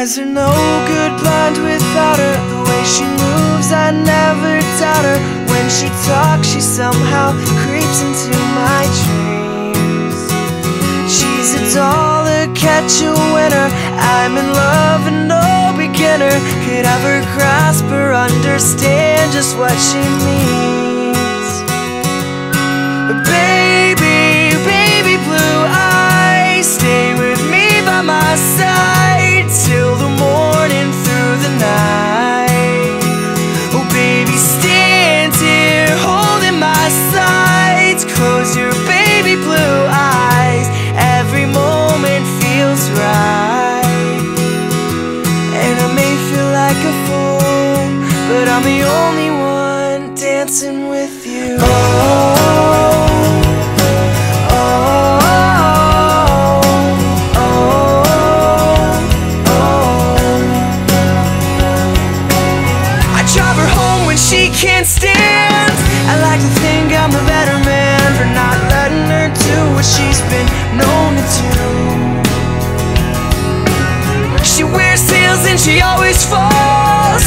eyes are no good blind without her. The way she moves, I never doubt her. When she talks, she somehow creeps into my dreams. She's a dollar, catch a winner. I'm in love and no beginner. Could ever grasp or understand just what she means. the only one dancing with you. Oh. she can't stand I like to think I'm the better man For not letting her do what she's been known to do She wears heels and she always falls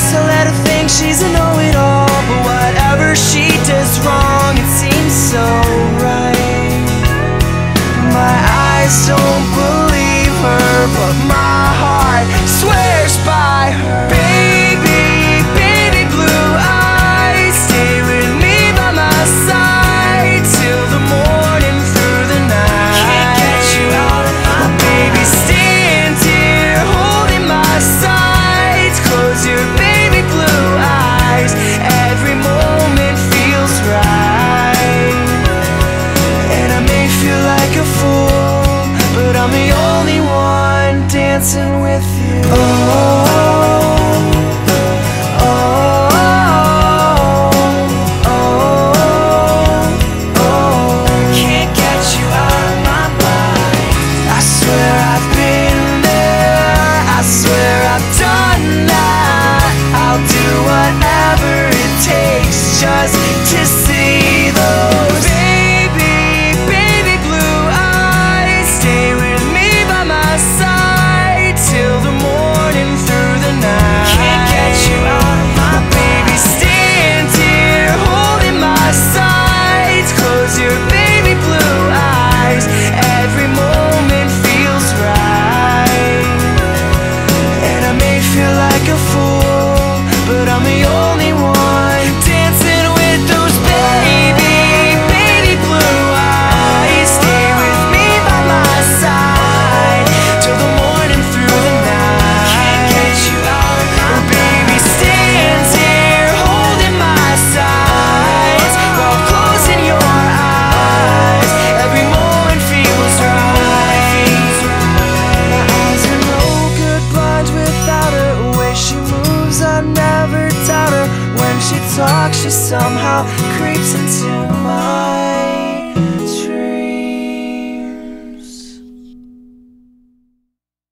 so dancing with you. Oh. talk, she somehow creeps into